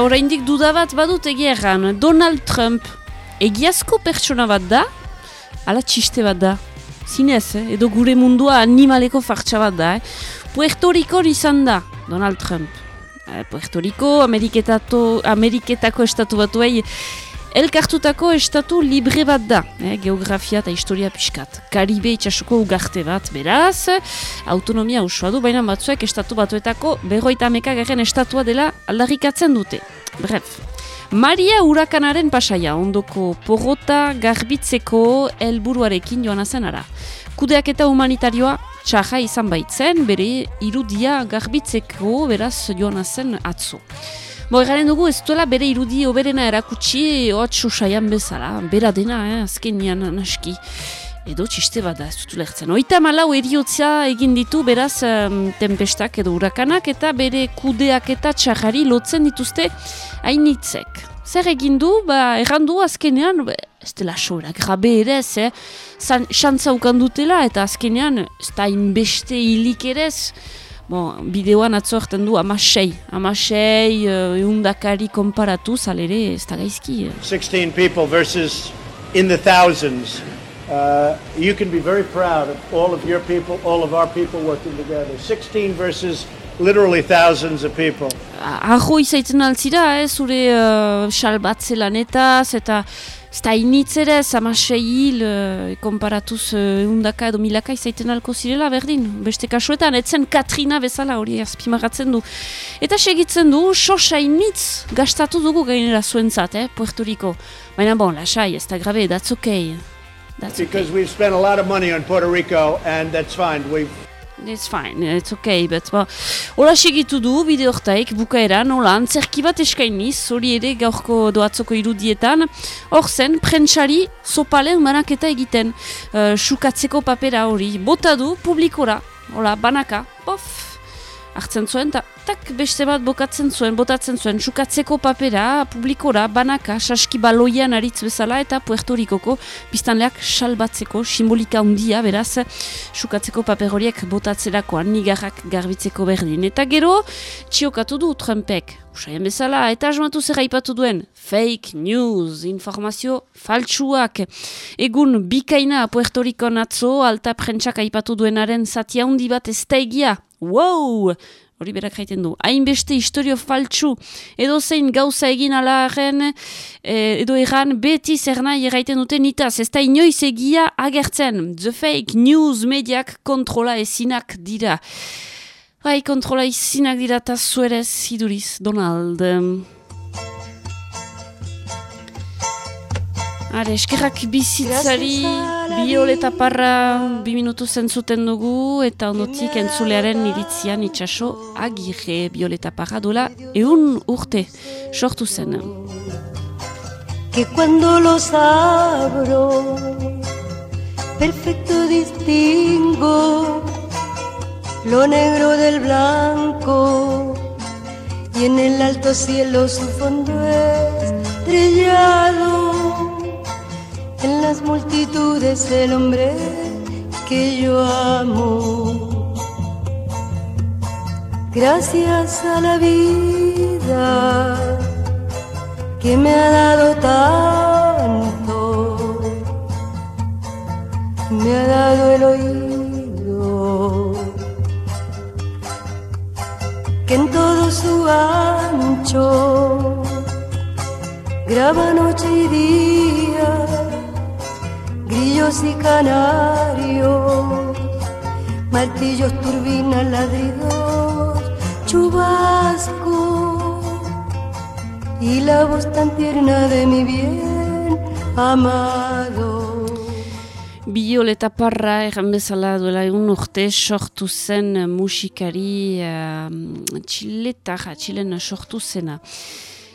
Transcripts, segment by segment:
Oraindik duda bat badut egia erran, Donald Trump egiazko pertsona bat da, ala txiste bat da. Zinez, eh? edo gure mundua animaleko fartsa bat da. Eh? Puerto Rico izan da, Donald Trump. Eh, Puerto Rico, Ameriketako estatu batuei, elkartutako estatu libre bat da. Eh? Geografia eta historia pixkat. Karibe itxasuko ugarte bat, beraz, autonomia usua du, baina batzuek estatu batuetako berroita amekagaren estatua dela aldarrikatzen dute. Bref, Maria Urakanaren pasaia, ondoko porrota garbitzeko helburuarekin joan zen ara. Kudeak eta humanitarioa txaja izan baitzen, bere irudia garbitzeko beraz joan zen atzo. Bo, dugu ez duela bere irudi oberena erakutsi oatxo saian bezala, bera dena, eh, azken naski. Edo txiste bat da, ez dut lehtzen. Oita malau eriotzia egin ditu beraz um, tempestak edo urakanak eta bere kudeak eta txajari lotzen dituzte hainitzek. Zer egin du, ba, errandu azkenean, ba, ez dela sobera, grabe ere ez, eh? Xantza dutela eta azkenean, ez da inbeste hilik ere ez, bon, bideoan atzorten du amasei, amasei, eundakari uh, konparatu, zalere ez da gaizki. 16 people versus in the thousands. Uh, you can be very proud of all of your people, all of our people working together. 16 versus literally thousands of people. Ajo izaitzen altzira, eh, zure uh, salbatze lanetaz, eta ez da initzere, zamasei hil, uh, komparatuz uh, undaka edo milaka izaiten alko zirela, berdin, beste kasuetan, etzen Katrina bezala hori azpimagatzen du. Eta segitzen du, sosa initz gastatu dugu gainera zuentzat, eh, Puerto Rico. Baina bon, lasai, ez da grabe, that's okay. That's because okay. we've spent a lot of money on Puerto Rico, and that's fine. We've It's fine, it's okay, but ba, hola segitu du bide hortaik bukaeran, hola, antzerki bat eskainiz, hori ere gaurko doatzoko irudietan, hor zen, prentsari sopalen banaketa egiten, uh, sukatzeko papera hori, bota du publikora, hola, banaka, pof, hartzen zuen, eta tak beste bat bokatzen zuen, botatzen zuen, sukatzeko papera, publikora, banaka, saski baloian aritz bezala, eta Puerto Ricoko biztanleak salbatzeko, simbolika handia beraz, sukatzeko paper horiek botatzerakoan, nigarrak garbitzeko berdin. Eta gero, txiokatu du Trumpek, usaien bezala, eta asmatu zer haipatu duen, fake news, informazio faltsuak. Egun bikaina Puerto natzo, alta prentsak haipatu duenaren zati handi bat ez da egia, wow! Hori berak jaiten du. Hainbeste historio faltsu, edo zein gauza egin alaren, eh, edo erran beti zer nahi erraiten dute nitaz. Ez da inoiz egia agertzen. The fake news mediak kontrola ezinak dira. Bai, kontrola ezinak dira eta zuerez iduriz, Donald. Are, eskerrak bizitzari, bioleta parra bi minutu zentzuten dugu, eta ondotik entzulearen iritzian itxaso agirre bioleta parra dola eun urte sortu zen. Que cuando los abro, perfecto distingo lo negro del blanco. Y en el alto cielo su fondo estrellado en las multitudes el hombre que yo amo. Gracias a la vida que me ha dado tanto, me ha dado el oído, que en todo su ancho graba noche y día grillos y canarios, martillos, turbinas, ladridos, chubasco y la voz tan tierna de mi bien amado. Bioleta parra erran bezala duela egun urte sortu zen musikari uh, txiletarra, txilena sortu zena.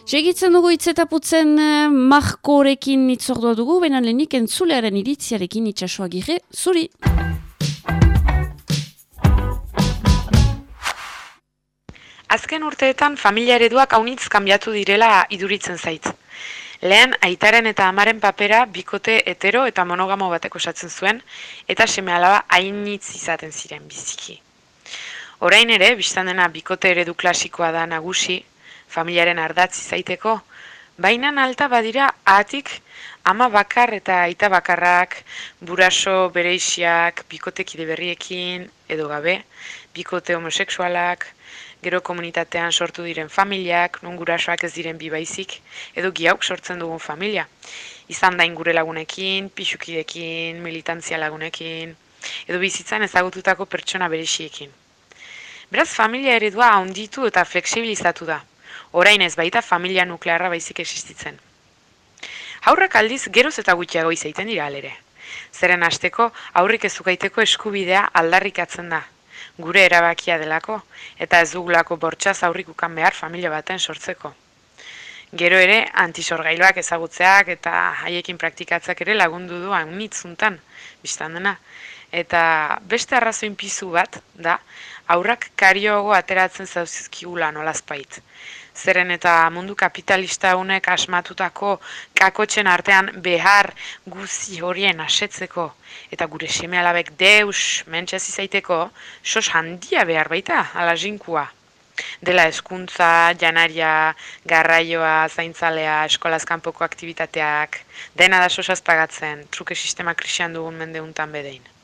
Segitzen dugu itzetaputzen eh, markorekin itzordua dugu, baina lehenik entzulearen iritziarekin itxasua gire, zuri! Azken urteetan familia ereduak haunitz kanbiatu direla iduritzen zaitz. Lehen, aitaren eta amaren papera bikote hetero eta monogamo bateko osatzen zuen, eta seme alaba hainitz izaten ziren biziki. Orain ere, biztan dena bikote eredu klasikoa da nagusi, familiaren ardatzi zaiteko, baina alta badira atik ama bakar eta aita bakarrak, buraso bereixiak, bikotekide berriekin, edo gabe, bikote homosexualak, gero komunitatean sortu diren familiak, non gurasoak ez diren bibaizik, edo giauk sortzen dugun familia. Izan da ingure lagunekin, pixukidekin, militantzia lagunekin, edo bizitzan ezagututako pertsona berexiekin. Beraz, familia eredua handitu eta fleksibilizatu da. Orain ez baita familia nuklearra baizik existitzen. Haurrak aldiz geroz eta gutxiago izaiten dira alere. Zeren hasteko aurrik ezukaiteko eskubidea aldarrikatzen da. Gure erabakia delako, eta ez dugulako bortxaz aurrik ukan behar familia baten sortzeko. Gero ere, antisorgailoak ezagutzeak eta haiekin praktikatzeak ere lagundu du haunitzuntan, biztan dena. Eta beste arrazoin pizu bat, da, aurrak karioago ateratzen zauzkigula nolazpait. Zeren eta mundu kapitalista honek asmatutako kakotzen artean behar guzi horien asetzeko eta gure seme alabek deus mentxez izaiteko sos handia behar baita, ala jinkua. Dela eskuntza, janaria, garraioa, zaintzalea, eskolazkanpoko aktivitateak, dena da sosaz pagatzen, truke sistema krisian dugun mendeuntan bedein.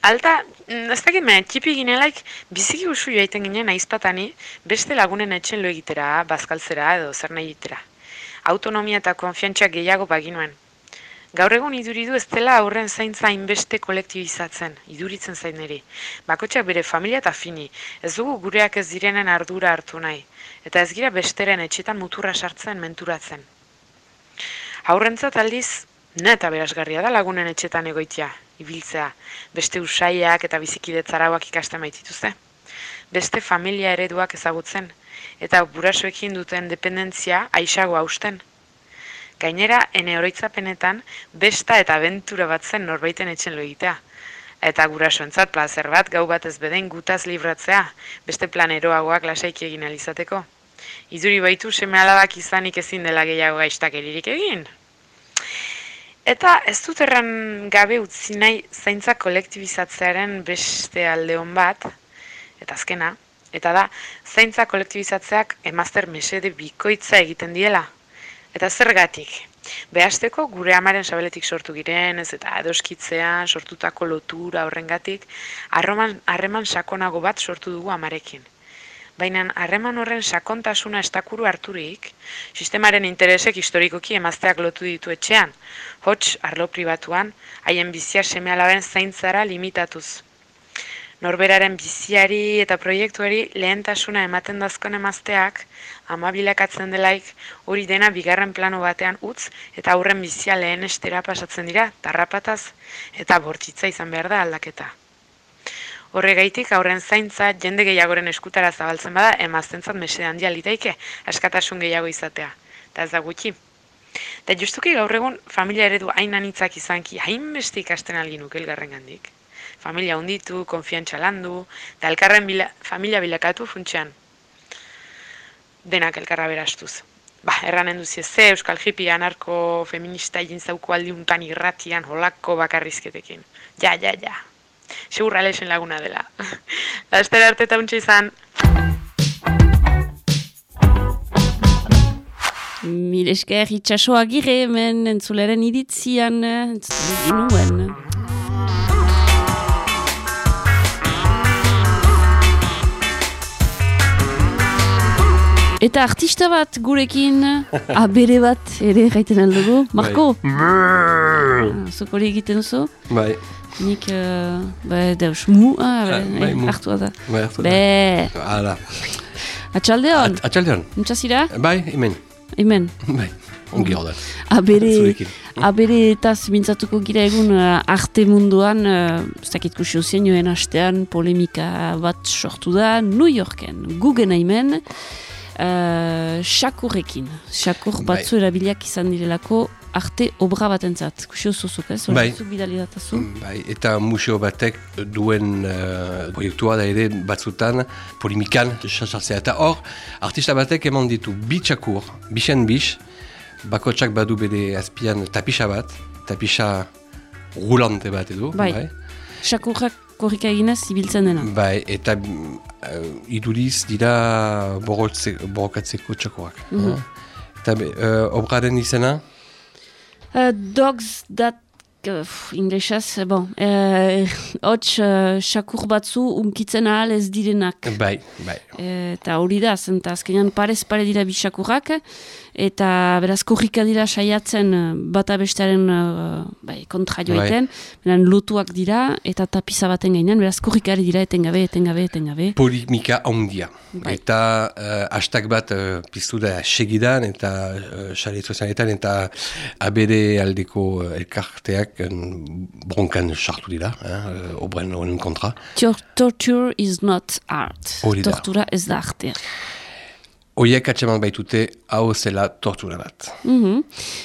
Alta, mm, ez dakit mena, txipi ginelaik, biziki usu joaiten ginen aizpatani, beste lagunen etxen lo egitera, bazkaltzera edo zer nahi egitera. Autonomia eta konfiantza gehiago baginuen. Gaur egun iduridu ez dela aurren zaintza inbeste kolektibizatzen, iduritzen zain ere. Bakotxak bere familia eta fini, ez dugu gureak ez direnen ardura hartu nahi, eta ez gira besteren etxetan muturra sartzen menturatzen. Aurrentzat aldiz, neta berazgarria da lagunen etxetan egoitia, ibiltzea, beste usaiak eta bizikidetzarauak ikasten baitituzte. Beste familia ereduak ezagutzen, eta burasoekin duten dependentzia aixago hausten. Gainera, ene oroitzapenetan, besta eta aventura bat zen norbaiten etxen egitea. Eta gurasoentzat plazer bat gau bat ez beden gutaz libratzea, beste plan eroagoak lasaiki egin alizateko. Izuri baitu seme alabak izanik ezin dela gehiago gaiztak egin. Eta ez dut erran gabe utzi nahi zaintza kolektibizatzearen beste aldeon bat, eta azkena, eta da, zaintza kolektibizatzeak emazter mesede bikoitza egiten diela. Eta zergatik, behasteko gure amaren sabeletik sortu giren, ez eta edoskitzean sortutako lotura horrengatik, harreman sakonago bat sortu dugu amarekin baina harreman horren sakontasuna estakuru harturik, sistemaren interesek historikoki emazteak lotu ditu etxean, hots arlo pribatuan, haien bizia seme alaben zaintzara limitatuz. Norberaren biziari eta proiektuari lehentasuna ematen dazkon emazteak, ama bilakatzen delaik hori dena bigarren plano batean utz eta aurren bizia lehen estera pasatzen dira, tarrapataz eta bortitza izan behar da aldaketa. Horregaitik aurren zaintza jende gehiagoren eskutara zabaltzen bada emaztentzat mesede handia litaike askatasun gehiago izatea. Eta ez da gutxi. Eta justuki gaur egun familia eredu hain anitzak izanki hain beste ikasten algin elgarren gandik. Familia hunditu, konfiantza landu, eta elkarren bila, familia bilakatu funtsean. Denak elkarra berastuz. Ba, erranen duzi ze, euskal hippie anarko feminista egin zauko aldiuntan irratian holako bakarrizketekin. Ja, ja, ja. Segurra lehen laguna dela. Laster arte eta untxe izan. Milesker itxasoa gire hemen entzuleren iritzian, entzuleren Eta artista bat gurekin, abere bat ere gaiten aldugu. Marko? Bai. Zoko egiten zu? Bai. Nik, uh, bai, deus, mu, ah, bai, bai, mu. hartu da. Bai, hartu da. Be. Hala. Atxalde hon? Atxalde hon. Bai, imen. Imen. Bai, ongi hau da. Abere, abere eta zimintzatuko gira egun uh, arte munduan, uh, ez dakit kusio zen joen hastean, polemika bat sortu da, New Yorken, Google imen, uh, Shakurrekin. Shakur bai. batzu erabiliak izan direlako arte obra bat entzat. Kusio zuzuk, ez? Bai. Mm, bai. Eta museo batek duen uh, proiektua da ere batzutan polimikan sasartzea. Eta hor, artista batek eman ditu bitxakur, bixen bix, bakotsak badu bede azpian tapisa bat, tapisa rulante bat edo. Bai. bai. Shakurrak korrika eginez ibiltzen dena. Bai, eta uh, iduriz dira borrotze, borrokatzeko txakoak. Mhm. eh? Eta uh, obraren izena? Uh, dogs that uh, inglesez, bon, uh, hots uh, sakur batzu unkitzen ahal ez direnak. Bai, bai. Eta hori da, zenta azkenean parez pare dira bisakurrak, eta beraz korrika dira saiatzen eh, bata bestearen uh, bai, kontra joiten, beran lotuak dira, eta tapiza baten gainean, beraz korrikari dira etengabe, etengabe, etengabe. Polimika handia. Bai. Eta uh, hashtag bat uh, piztu da segidan eta uh, sare sozialetan eta abere aldeko uh, elkarteak bronkan sartu dira, eh, obren honen kontra. Tor- Torture is not art. Tortura ez da artea. Oiek atseman baitute hau zela tortura bat. Mhm.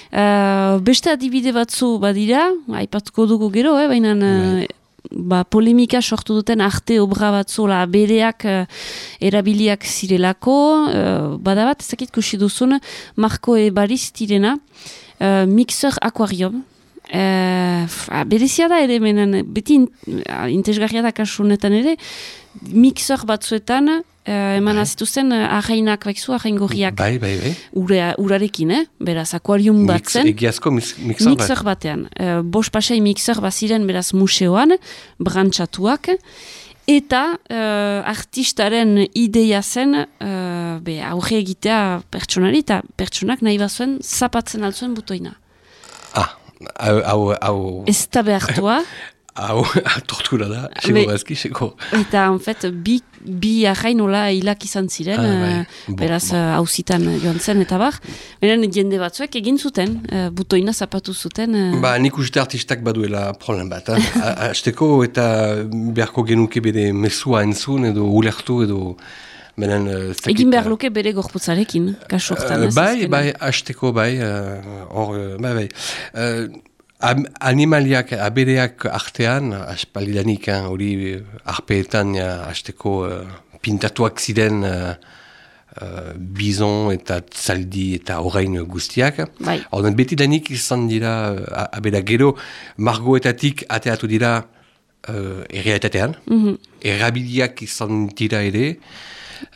Uh, beste adibide batzu badira, aipatuko dugu gero, eh, baina uh, ba, polemika sortu duten arte obra batzola bereak uh, erabiliak zirelako, uh, bada bat, ezakit kusi duzun, Marko Ebariz direna, uh, Mixer Aquarium, Uh, berezia da ere menen, beti in, uh, intezgarria da kasu honetan ere, mixer batzuetan uh, eman azituzen uh, arrainak baikzu, arraingorriak Bai, bai, bai. ure, urarekin, eh? beraz, akuarium Mix, batzen, egiazko mix, mixer bat. mixer batean. Uh, bos pasai mixer baziren beraz museoan, brantxatuak, eta uh, artistaren ideia zen uh, be, aurre egitea pertsonari, eta pertsonak nahi bazuen zapatzen altzuen butoina. Ah, hau, hau, hau, Ez da behartua, hau, tortura da, ezki, sego. eta en fet, bi, bi arrain nola hilak izan ziren, Ah, bai. eh, beraz uh, hauzitan joan zen, eta bar, beren jende batzuek egin zuten, uh, butoina zapatu zuten, uh, Ba, nik uste artistak baduela problem bat. Eh? A- Azteko eta beharko genuke bere mesua entzun edo ulertu edo... Benen, uh, egin behar eh, luke bere gorputzarekin, kasu hortan. eh, ez, bai, bai, azteko bai, eh, hor, eh, bai, bai. Eh, am- animaliak, abereak artean, aspaldidanik, eh, hori arpeetan ja, azteko eh, pintatuak ziren eh, bizon eta zaldi eta orain guztiak. Bai. Beti danik izan dira uh, abera gero margoetatik ateatu dira uh, errealitatean. Mhm. Errabiliak izan dira ere.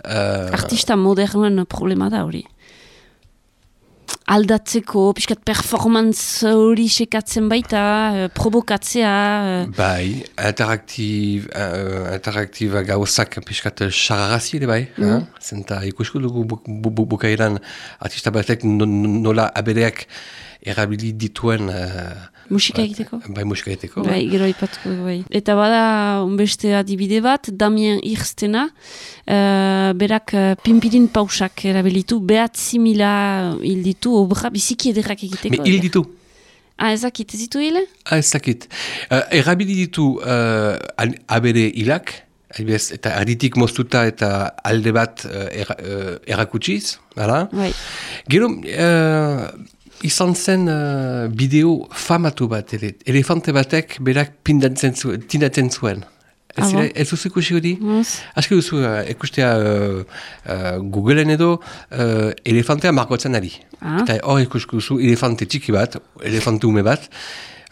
Uh, Artista modernoen problema da hori. Aldatzeko, pixkat performance hori sekatzen baita, eh, provokatzea, eh, bai, interaktiv, uh, interaktiba gauzak piskat xararazi ere bai. Mm. Zenta ikusko dugu bu- bu- bu- bukaeran artista batek no- no- nola abereak erabili dituen uh, musika egiteko. bai musika egiteko. Bai, gero aipatuko bai. Eta bada beste adibide bat, Damien Irstena, eh, berak uh, pimpirin pausak erabilitu, behatzi mila hil ditu, obra biziki ederrak egiteko. Me hil ditu. Ah, ezakit, ez ditu hile? Ah, ez dakit. Uh, erabili ditu uh, abere hilak, adibidez, eta aritik moztuta eta alde bat uh, era, uh, erakutsiz, hala? Bai. Gero, uh, izan zen uh, bideo famatu bat, ere, elefante batek berak pindatzen zuen, tindatzen zuen. Ez, Ah, zira- bon? ez duzu ikusi hori? Aski duzu, uh, ikustea uh, uh, Googleen edo uh, elefantea margotzen ari. Ah. Eta hor ikusko duzu elefante txiki bat, elefante ume bat,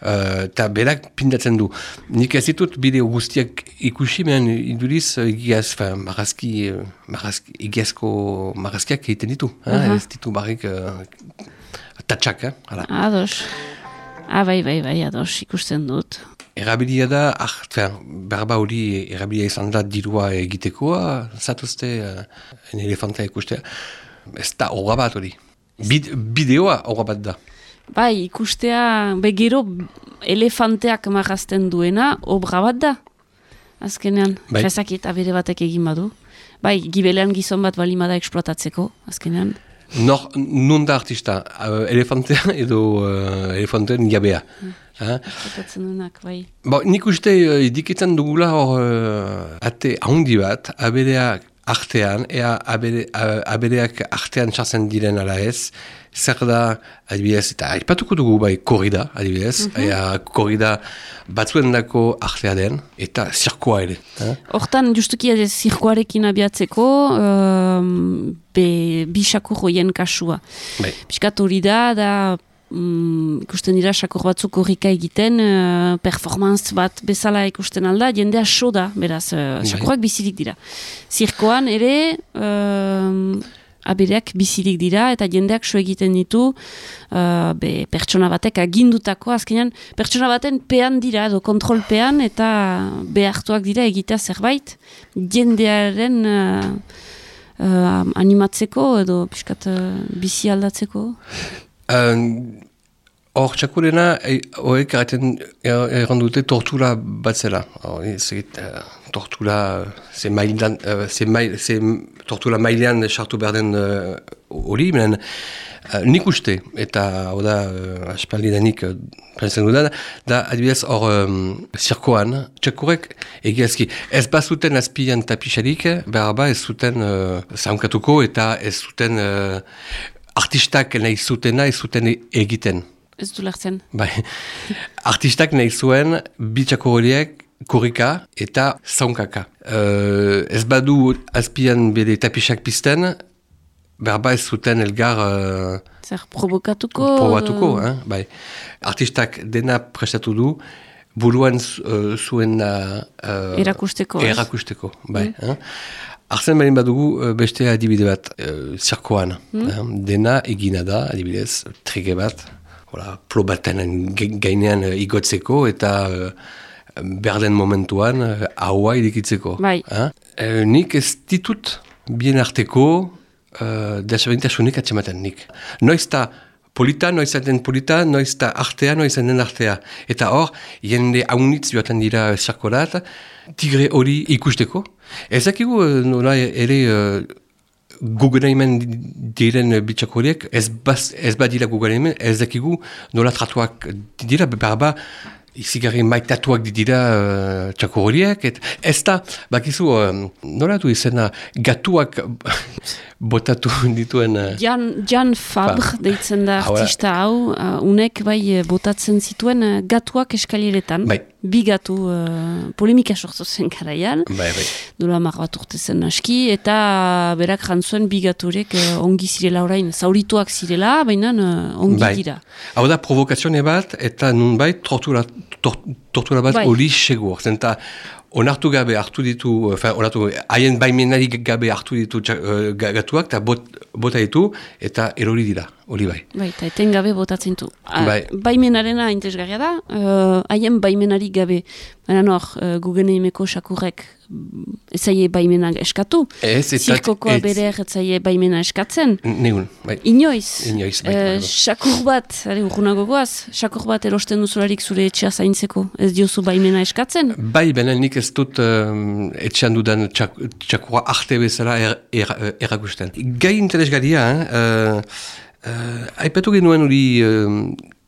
uh, eta berak pindatzen du. Nik ez ditut bideo guztiak ikusi, mehan iduriz uh, egiaz, fa, marazki, uh, marazki, egiazko marazkiak egiten ditu. Aha. Ez ditu barrik uh, tatxak, eh? Hala. Ados. Ah, bai, bai, bai, ados, ikusten dut. Erabilia da, ah, fer, berba hori erabilia izan da dirua egitekoa, zatuzte uh, en elefantea ikustea. Ez da horra bat hori. Bid, bideoa horra bat da. Bai, ikustea, begero elefanteak marrazten duena, obra bat da. Azkenean, Bai. jezakit abere batek egin badu. Bai, gibelean gizon bat balimada eksploatatzeko, azkenean. Nor, nun da artista, uh, elefantea edo uh, elefanteen jabea. Eksploatatzen duenak, bai. Bo, nik uste uh, dikitzen dugula hor uh, ate handi bat, abereak artean, ea abere, abereak artean txartzen diren ala ez, zer da, adibidez, eta aipatuko dugu bai korrida, adibidez, ea korrida batzuen dako artea den, eta zirkoa ere. Eh? Hortan, justuki ere zirkoarekin abiatzeko, um, be, bisakur hoien kasua. Bai. Piskat hori da, da mm, ikusten dira sakur batzuk korrika egiten, uh, performance bat bezala ikusten alda, jendea so da, beraz, uh, sakurrak bizirik dira. Zirkoan ere, uh, abereak bizirik dira, eta jendeak so egiten ditu, uh, be, pertsona batek agindutako, azkenean, pertsona baten pean dira, edo kontrolpean, eta behartuak dira egitea zerbait, jendearen... Uh, uh, animatzeko edo piskat uh, bizi aldatzeko? Hor, txakurena, horrek e, erran dute tortura bat zela. uh, tortura, ze mailan, uh, ze mail, ze tortura mailean sartu behar den hori, uh, menen, Uh, nik uste, eta hau da, uh, aspaldi denik, uh, dudan, da, adibidez, hor, um, zirkoan, txakurek, egiazki, ez bazuten azpian tapixarik, behar ba, ez zuten uh, zaunkatuko, eta ez zuten uh, artistak nahi zutena, ez zuten egiten. Ez du lertzen. Bai, artistak nahi zuen, bitxako horiek, korrika eta zaunkaka. Uh, ez badu azpian bede tapixak pizten, berba ez zuten elgar... Uh, Zer, provokatuko? Provokatuko, uh... eh? bai. Artistak dena prestatu du, buruan uh, zuen... Uh, erakusteko. Erakusteko, bai. Mm. Arzen bain badugu beste adibide bat, uh, zirkoan. Mm. Dena egina da, adibidez, trige bat, hola, plo baten gainean uh, igotzeko eta... Uh, berden momentuan, haua uh, idikitzeko. Bai. Eh? Uh, nik ez ditut bien arteko uh, desberdintasunik atzematen nik. Noiz ta polita, noiz den polita, noiz ta artea, noiz den artea. Eta hor, jende haunitz joaten dira sarkolat, tigre hori ikusteko. Ezakigu uh, nola ere uh, gugenaimen diren bitxak horiek, ez, baz, ez badira gugenaimen, ezakigu nola tratuak dira, berba, izigarri maitatuak dira uh, txako horiek, et ez da, bakizu, uh, nola du izena, gatuak botatu dituen... Uh, Jan, Jan Fabre ba. deitzen da artista hau, uh, unek bai botatzen zituen uh, gatuak eskaliretan. Bai. Bi gatu uh, polemika sortu zen karaian. Bai, bai. Dola mar bat urte zen aski, eta berak jantzuen bi gaturek uh, ongi zirela orain, zaurituak zirela, baina uh, ongi bai. dira. Hau da, provokazione bat, eta nun bai, tortura, tortura bat bai. hori segur. Zenta, onartu gabe hartu ditu, onartu haien baimenari gabe hartu ditu uh, gatuak, eta bot, bota ditu, eta erori dira, hori bai. Bai, eta eten gabe botatzen du. Bai. Baimenarena interesgarria da, haien uh, baimenari gabe, baina nor, uh, gugeneimeko sakurrek ez zaie baimena eskatu. Ez, ez. Zirkokoa bere ez zaie baimena eskatzen. Negun, bai. Inoiz. Inoiz, bai. Uh, sakur bat, ari urgunago goaz, sakur bat erosten duzularik zure etxea zaintzeko, ez diozu baimena eskatzen? Bai, benen nik ez dut um, etxean dudan txak, txakura arte bezala er, er, erakusten. Gai interesgaria, eh? uh, uh, aipatu genuen hori uh,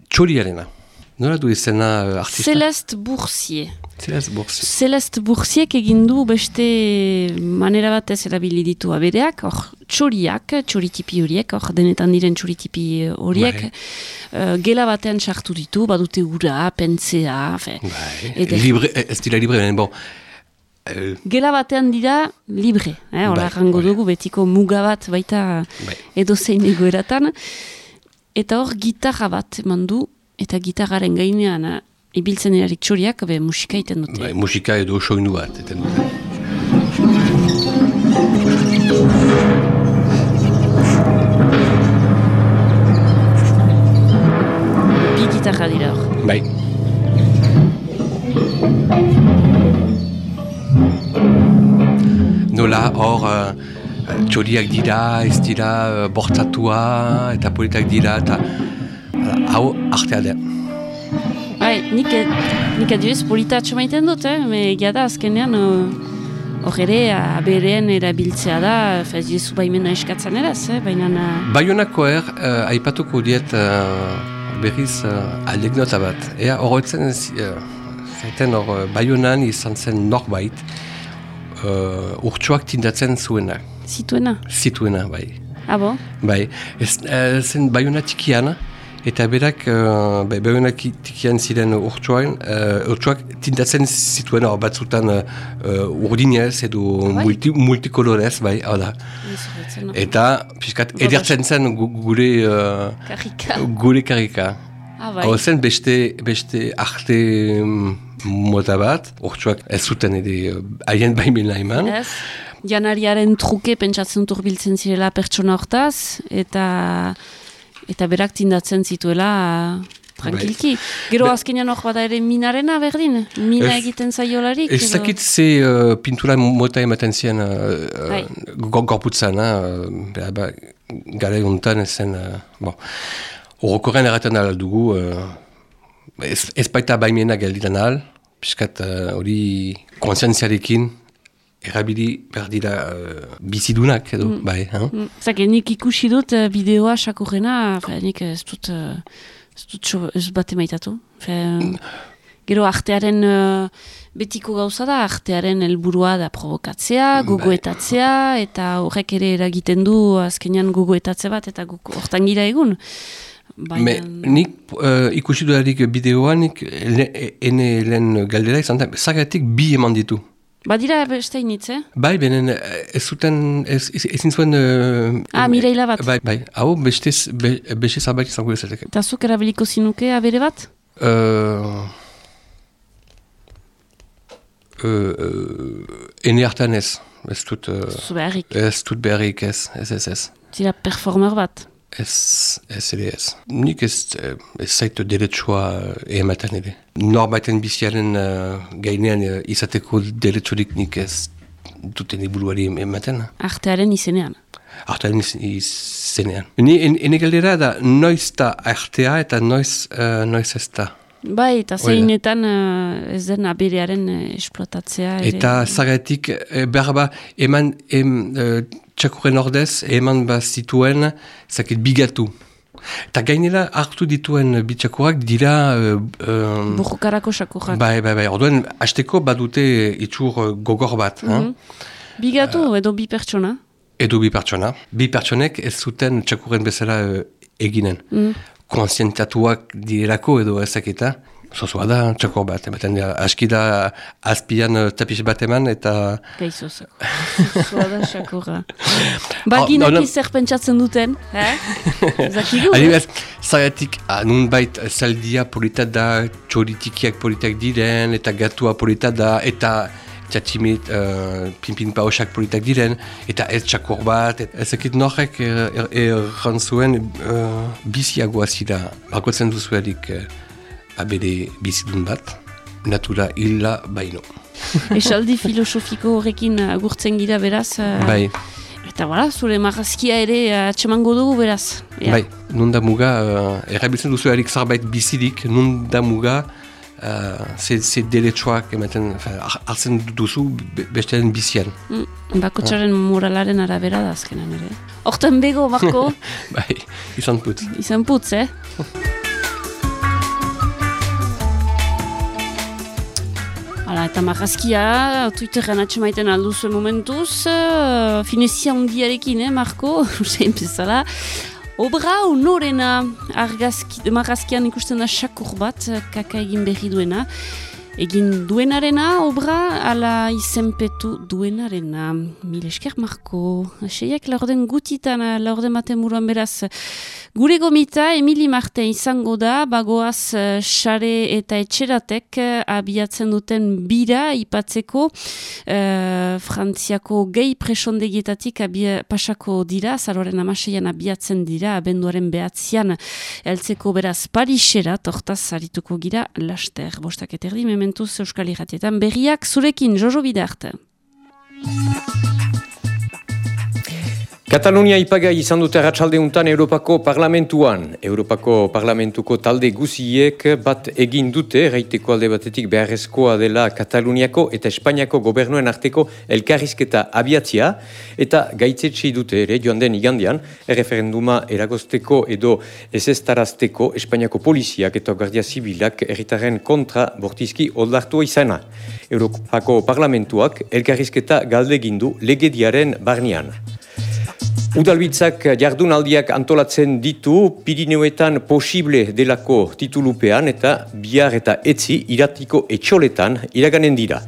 txoriarena. Nola du izena artista? Celeste Boursier. Celeste Boursier. Celeste Boursiek egin du beste manera batez erabili ditu abereak, hor txoriak, txoritipi horiek, hor denetan diren txoritipi horiek, uh, gela batean sartu ditu, badute ura, pentsea, fe. Bai. Libre, ez dira libre, bon. Uh, Gela batean dira libre, eh? Hora bai, dugu betiko muga bat baita bai. edo zein egoeratan. Eta hor gitarra bat mandu eta gitarraren gainean uh, ibiltzen erarik txoriak, be musika iten dute. Bai, musika edo soinu bat, iten dute. Bi gitarra dira hor. Bai. Nola hor uh, txoriak dira, ez dira uh, bortatua eta politak dira, eta hau artea da. Bai, nik, nik adioz polita atxamaiten dut, eh? Me da azkenean hor ere abereen erabiltzea da, fez jesu baimena eskatzen eraz, eh? baina... Baionako er, uh, aipatuko diet uh, berriz uh, aldeknota bat. Ea horretzen uh, zaiten hor baionan izan zen norbait uh, urtsuak tindatzen zuena. Zituena? Zituena, bai. Abo? Bai, ez, uh, zen baiona txikiana, Eta berak, uh, be, behuenak tikian ziren urtsuak, uh, urtsuak tintatzen zituen hor batzutan uh, urdinez edo Bai. multi, multikolorez, bai, hau da. Eta... Piskat, edertzen zen gu- gure, uh, Karika. gure karika. Ah, bai. Hau zen beste, beste arte mm, mota bat, urtsuak ez zuten ere haien baimena eman. Ez. Janariaren truke pentsatzen dut urbiltzen zirela pertsona hortaz, eta eta berak tindatzen zituela tranquilki. Gero Be- azkenean hor bada ere minarena berdin, mina egiten zaiolarik. Ez dakit ze uh, pintura mota ematen zien uh, Bai. uh, gorputzan, uh, ba, gara eguntan ezen, uh, bon. Orokorren erraten ahal dugu, uh, ez, ez baita baimena gelditan ahal, piskat uh, hori konsientziarekin erabili berdira uh, bizidunak edo, bai. Hein? Mm, Zake, nik ikusi dut eh, bideoa sakurrena, fe, nik ez dut, eh, ez dut so- ez bat emaitatu. Fe, gero artearen eh, betiko gauza da, artearen helburua da provokatzea, gogoetatzea, eta horrek ere eragiten du azkenean gogoetatze bat, eta hortan gira egun. Me, Baina, nik uh, ikusi dudarik bideoan, nik le, ene lehen galdera izan da, zagatik bi eman ditu. Badira beste initz, eh? Bai, benen eh, ez zuten, ez, ez, ezin zuen... Uh, Ah, Mireia bat. Bai, bai, hau beste, be, beste zerbait izango dezatek. Eta zuk erabiliko zinuke abere bat? Uh, uh, uh, ene hartan ez, ez dut, uh, Zu beharrik. ez dut beharrik ez, ez, ez, ez. Zira performer bat. Ez, ez ere ez. Nik ez, eh, ez zait deretsua eh, ematen ere. Norbaiten biziaren uh, gainean uh, izateko deretsurik nik ez duten iburuari ematen. Artearen izenean. Artean iz- izenean. Ni en, ene galdera da noiz da artea eta noiz, uh, noiz ez da. Bai, eta zeinetan eh, ez den aberearen eh, esplotatzea. ere. Eta zagatik, e, behar ba, eman, em, e, txakurren ordez, eman ba zituen, zakit bigatu. Eta gainera hartu dituen bitxakurak dira... Uh, um, Burrukarako sakurrak. bai, bai, bai, orduen, hasteko badute itxur eh, gogor bat. hein? Bigatu edo bi pertsona. Edo bi pertsona. Bi pertsonek ez zuten txakurren bezala eh, eginen. Mm. Konsientatuak direlako edo ezaketa. Zozua da, txakur bat. Ematen dira, aski da azpian eh, tapis bat eman eta... Gaizo zako. Zua da sakurra. Baginak Oh, izer pentsatzen duten, eh? Zakigu, eh? Zagatik, ah, nunbait zaldia polita da, txoritikiak politak diren, eta gatua polita da, eta txatximit, uh, pinpin paosak politak diren, eta ez txakur bat, et- ezakit norrek erran er, erran zuen uh, biziagoa zira, bakotzen duzuelik uh, abede bizidun bat, natura hila baino. Esaldi filosofiko horrekin agurtzen gira beraz. eh, Bai, Eta voilà, zure marrazkia ere eh, atxemango dugu beraz. Ea. bai, nun da muga, uh, erabiltzen duzuelik zarbait bizidik, nun da muga, uh, ze, ze deletxoak ematen, hartzen duzu be- bestearen bizian. Mm, Bakotxaren moralaren arabera da azkenan ere. Horten bego, Marko, bai, izan put. izan putz, eh? Hala, eta marrazkia, Twitterren atxemaiten alduzuen momentuz, uh, finezia hundiarekin, eh, Marko, usein bezala. Obra honorena argazki, marrazkian ikusten da sakur bat, eh, kaka egin berri duena. Egin duenarena, obra, ala izenpetu duenarena. Mil esker, Marko. Seiak laurden gutitan, laurden baten buruan beraz. Gure gomita, Emili Marte izango da, bagoaz eh, sare eta etxeratek eh, abiatzen duten bira ipatzeko eh, Frantziako gehi presondegietatik abia, pasako dira, zaroaren amaseian abiatzen dira, abenduaren behatzean heltzeko beraz Parisera, tortaz zarituko gira laster. Bostak eterdi, mementuz Euskal Irratietan berriak zurekin, Jojo Bidart. Katalunia ipagai izan dute ratxalde untan Europako Parlamentuan. Europako Parlamentuko talde guziek bat egin dute, reiteko alde batetik beharrezkoa dela Kataluniako eta Espainiako gobernuen arteko elkarrizketa abiatzia, eta gaitzetsi dute ere joan den igandian, erreferenduma eragozteko edo ezestarazteko Espainiako poliziak eta Guardia Zibilak erritaren kontra bortizki oldartua izana. Europako Parlamentuak elkarrizketa galdegindu legediaren barnean. Udalbitzak jardunaldiak antolatzen ditu Pirineoetan posible delako titulupean eta bihar eta etzi iratiko etxoletan iraganen dira.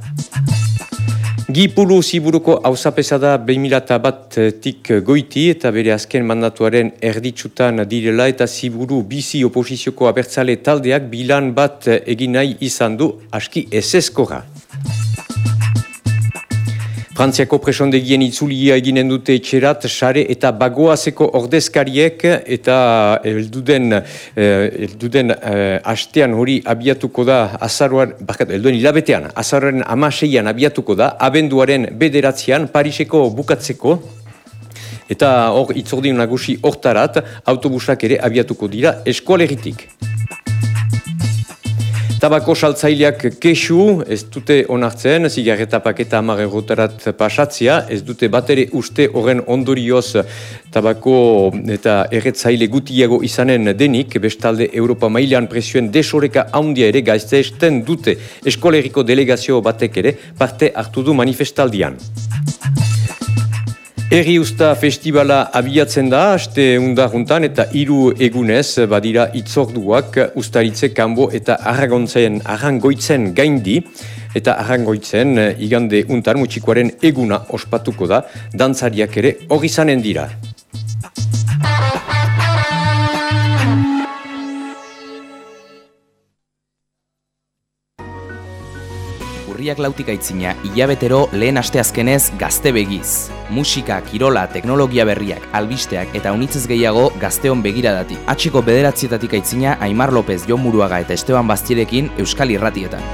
Gipulu ziburuko hausapesa da 2000 bat tik goiti eta bere azken mandatuaren erditsutan direla eta ziburu bizi oposizioko abertzale taldeak bilan bat egin nahi izan du aski eseskora. Frantziako presondegien itzulia eginen dute etxerat, sare eta bagoazeko ordezkariek eta elduden, eh, elduden eh, hastean hori abiatuko da azaruan, bakat, elduen hilabetean, azaruaren amaseian abiatuko da, abenduaren bederatzean Pariseko bukatzeko, eta hor itzordin nagusi hortarat, autobusak ere abiatuko dira eskoaleritik. Tabako saltzaileak kesu, ez dute onartzen, zigarreta paketa amare rotarat pasatzia, ez dute batere uste horren ondorioz tabako eta erretzaile gutiago izanen denik, bestalde Europa mailean presioen desoreka haundia ere gaizte esten dute eskoleriko delegazio batek ere parte hartu du manifestaldian. Eri usta festivala abiatzen da, aste undaruntan eta hiru egunez badira itzorduak ustaritze kanbo eta arragontzen, arrangoitzen gaindi eta arrangoitzen igande untan mutxikoaren eguna ospatuko da, dantzariak ere hori zanen dira. Urriak lautik aitzina, hilabetero lehen asteazkenez gazte begiz. Musika, kirola, teknologia berriak, albisteak eta unitzez gehiago gazteon begiradati. Atxiko bederatzietatik aitzina, Aimar López, Jon Muruaga eta Esteban Bastierekin Euskal Irratietan.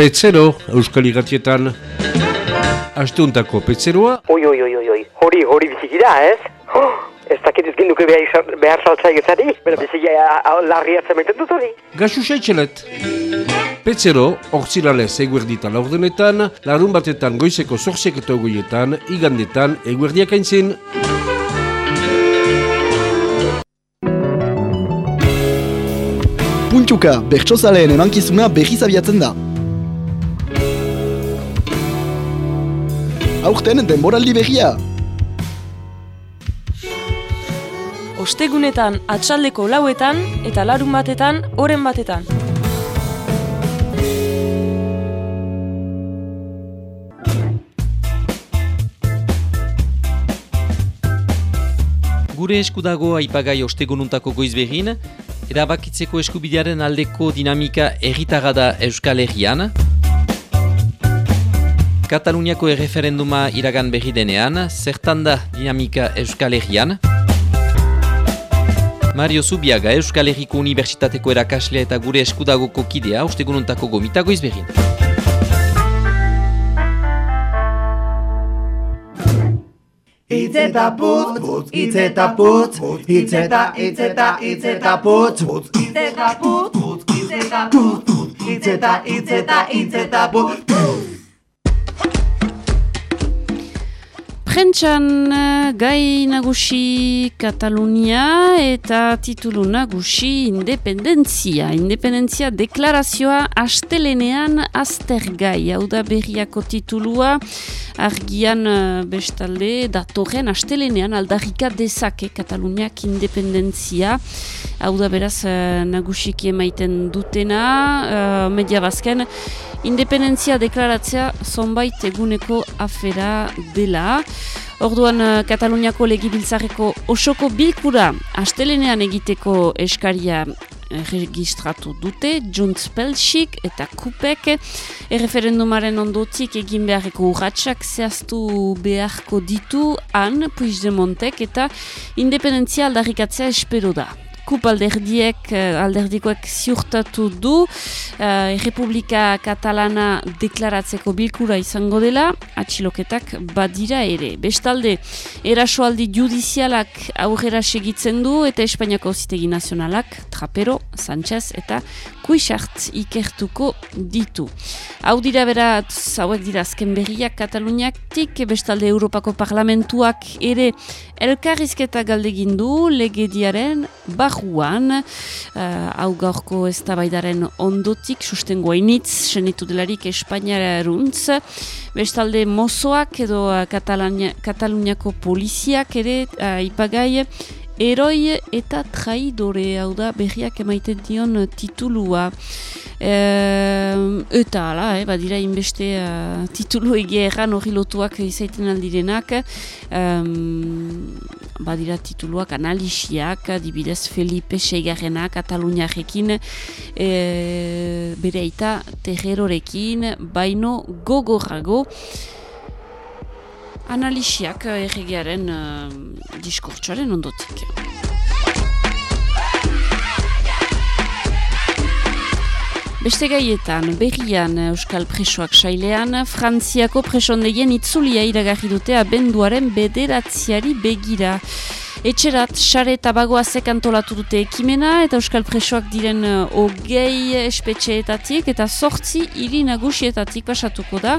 Petzero, Euskal Irratietan. Asteuntako Petzeroa. Oi, oi, oi, oi, hori, hori bizikida, ez? Oh! Ez dakit ez ginduke behar, behar saltzai gezari, bera bizia larri atzemaiten dut hori. Gaxu saitxelet. Petzero, ortzilalez eguerdita laurdenetan, larun batetan goizeko zorzek eta ogoietan, igandetan eguerdiak aintzin. Puntuka, bertsozaleen emankizuna berriz abiatzen da. Aurten denboraldi berria, ostegunetan atxaldeko lauetan eta larun batetan oren batetan. Gure eskudago aipagai ostegununtako goiz behin, erabakitzeko eskubidearen aldeko dinamika erritaga da Euskal Herrian. Kataluniako erreferenduma iragan berri denean, zertan da dinamika Euskal Herrian. Mario Zubiaga, Euskal Herriko Unibertsitateko erakaslea eta gure eskudagoko kidea, ustegununtako gomitago izbegin. Itzeta putz, putz, itzeta putz, itzeta, itzeta, itzeta putz, itzeta putz, itzeta putz, itzeta, itzeta, itzeta putz. Prentxan eh, gai nagusi Katalunia eta titulu nagusi independentzia. Independentzia deklarazioa astelenean aztergai. Hau da berriako titulua argian eh, bestalde datorren astelenean aldarrika dezake Kataluniak independentzia. Hau da beraz eh, nagusiki emaiten dutena media bazken independentzia deklaratzea zonbait eguneko afera dela. Orduan uh, Kataluniako legibiltzareko osoko bilkura astelenean egiteko eskaria eh, registratu dute, Juntz Pelxik eta Kupek erreferendumaren ondotik egin beharreko urratxak zehaztu beharko ditu han Puigdemontek eta independentzia aldarrikatzea espero da kup alderdiek, eh, alderdikoek ziurtatu du uh, Republika Katalana deklaratzeko bilkura izango dela, atxiloketak badira ere. Bestalde, erasoaldi judizialak aurrera segitzen du eta Espainiako zitegi nazionalak, Trapero, Sánchez eta Kuixart ikertuko ditu. Hau dira berat, hauek dira azken berriak Kataluniaktik, bestalde Europako Parlamentuak ere elkarrizketa galdegin du legediaren bar barruan, uh, hau gaurko ez ondotik, sustengoa initz, senitu delarik Espainiara eruntz, bestalde mozoak edo uh, Kataluniako poliziak ere uh, ipagai, Eroi eta traidore, hau da, berriak emaiten dion titulua. E, eta, ala, eh, badira inbeste uh, titulu egia erran hori lotuak izaiten aldirenak. Um, badira tituluak analisiak, dibidez Felipe Seigarrena, Kataluniarekin, e, bere eta terrerorekin, baino gogorrago, analisiak eh, erregearen uh, diskurtsoaren ondotik. Beste gaietan, berrian Euskal Presoak sailean, Frantziako presondegien itzulia iragarri dute abenduaren bederatziari begira. Etxerat, xare eta bagoazek antolatu dute ekimena eta Euskal Presoak diren uh, hogei espetxeetatik eta sortzi hiri nagusietatik pasatuko da.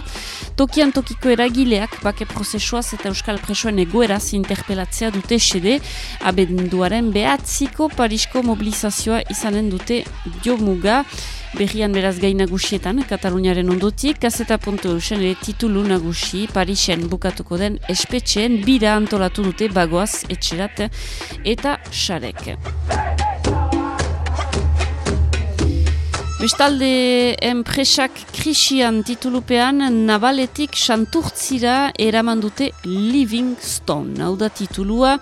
Tokian tokiko eragileak bake prozesuaz eta Euskal Presoen egoeraz interpelatzea dute sede abenduaren behatziko Parisko mobilizazioa izanen dute diomuga. Berrian beraz gai nagusietan, Kataluniaren ondotik, gazeta puntu eusen titulu nagusi, Parisen bukatuko den espetxeen bira antolatu dute bagoaz etxerat eta xarek. Bestalde enpresak krisian titulupean nabaletik santurtzira eraman dute Livingstone. Hau da titulua,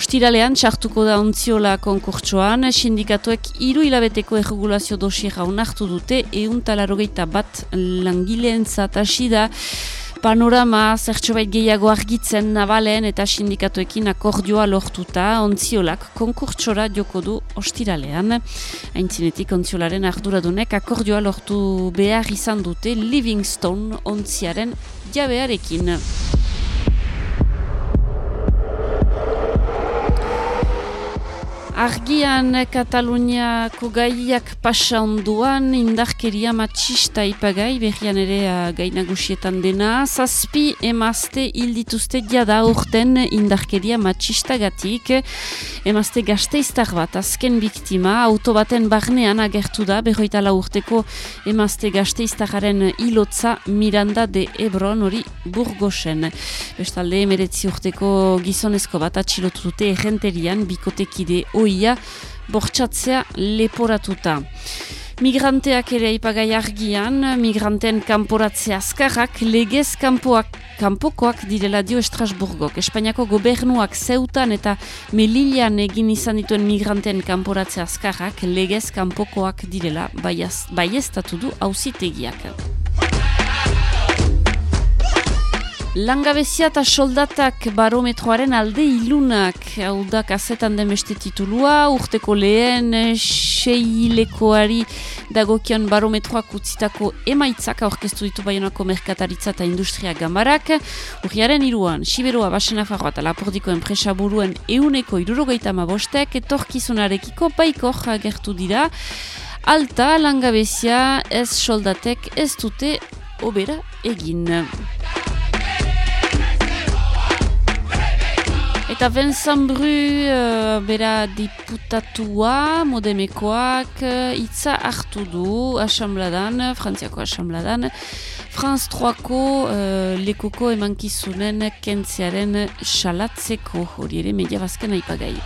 ustiralean txartuko da ontziola konkurtsoan, sindikatuek iru hilabeteko erregulazio dosiera onartu dute, eun talarogeita bat langileen zatasi da, panorama zertxobait gehiago argitzen nabalen eta sindikatuekin akordioa lortuta ontziolak konkurtsora joko du ostiralean. Aintzinetik ontziolaren arduradunek akordioa lortu behar izan dute Livingstone ontziaren jabearekin. Argian Kataluniako gaiak pasa onduan indarkeria matxista ipagai, berrian ere uh, gainagusietan dena. Zazpi emazte hildituzte jada urten indarkeria matxista gatik. Emazte gazteiztar bat, azken biktima, auto baten barnean agertu da, berroita urteko emazte gazteiztararen ilotza Miranda de Ebron hori burgosen. Bestalde, emeretzi urteko gizonezko bat atxilotu dute errenterian, bikotekide oi ia bortxatzea leporatuta. Migranteak ere ipagai argian, migranten kanporatze azkarrak legez kanpoak, kanpokoak direla dio Estrasburgok. Espainiako gobernuak zeutan eta melilian egin izan dituen migranten kanporatze azkarrak legez kanpokoak direla baiestatu du hauzitegiak. Langabezia eta soldatak barometroaren alde ilunak, hau da kasetan den beste titulua, urteko lehen seilekoari dagokion barometroak utzitako emaitzak aurkeztu ditu baionako merkataritza eta industria gambarak. Urriaren iruan, Siberoa, Basena Farroa eta Lapordiko enpresa buruen euneko irurogeita mabostek, etorkizunarekiko baikor agertu dira. Alta langabezia ez soldatek ez dute obera egin. Eta Vincent Bru, uh, bera diputatua, modemekoak, uh, itza hartu du asambladan, frantziako asambladan, Franz 3ko uh, lekoko emankizunen kentziaren salatzeko, hori ere media bazken aipagai.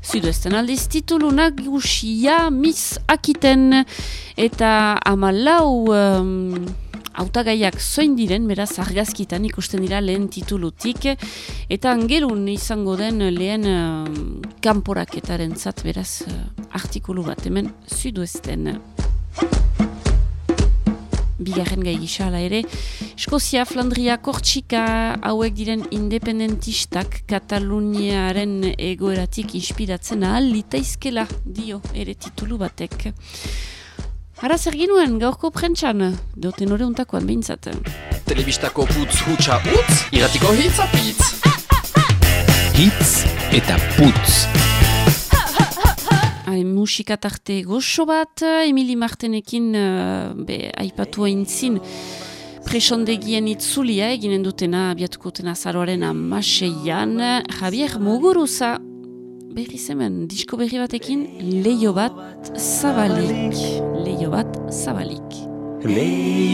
Zuduesten aldiz titulu nagusia mis akiten eta amalau... Um, Autagaiak zoin diren, beraz, argazkitan ikusten dira lehen titulutik, eta angerun izango den lehen uh, kanporaketaren zat, beraz, uh, artikulu bat hemen, zuduesten. Bigarren gai gisala ere, Eskozia, Flandria, Kortxika, hauek diren independentistak Kataluniaren egoeratik inspiratzen ahal, litaizkela dio ere titulu batek. Hara zer ginuen gaurko prentxan, doten hori untakoan behintzat. Telebistako putz hutsa utz, iratiko hitz apitz. Hitz eta putz. Hai, musika tarte goxo bat, Emili Martenekin uh, be, aipatu haintzin presondegien itzulia eginen dutena abiatuko tena zaroaren amaseian. Javier Muguruza berri zemen, disko berri batekin, leio bat zabalik. Leio bat zabalik. Leio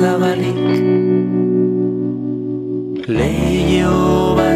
zabalik Leio bat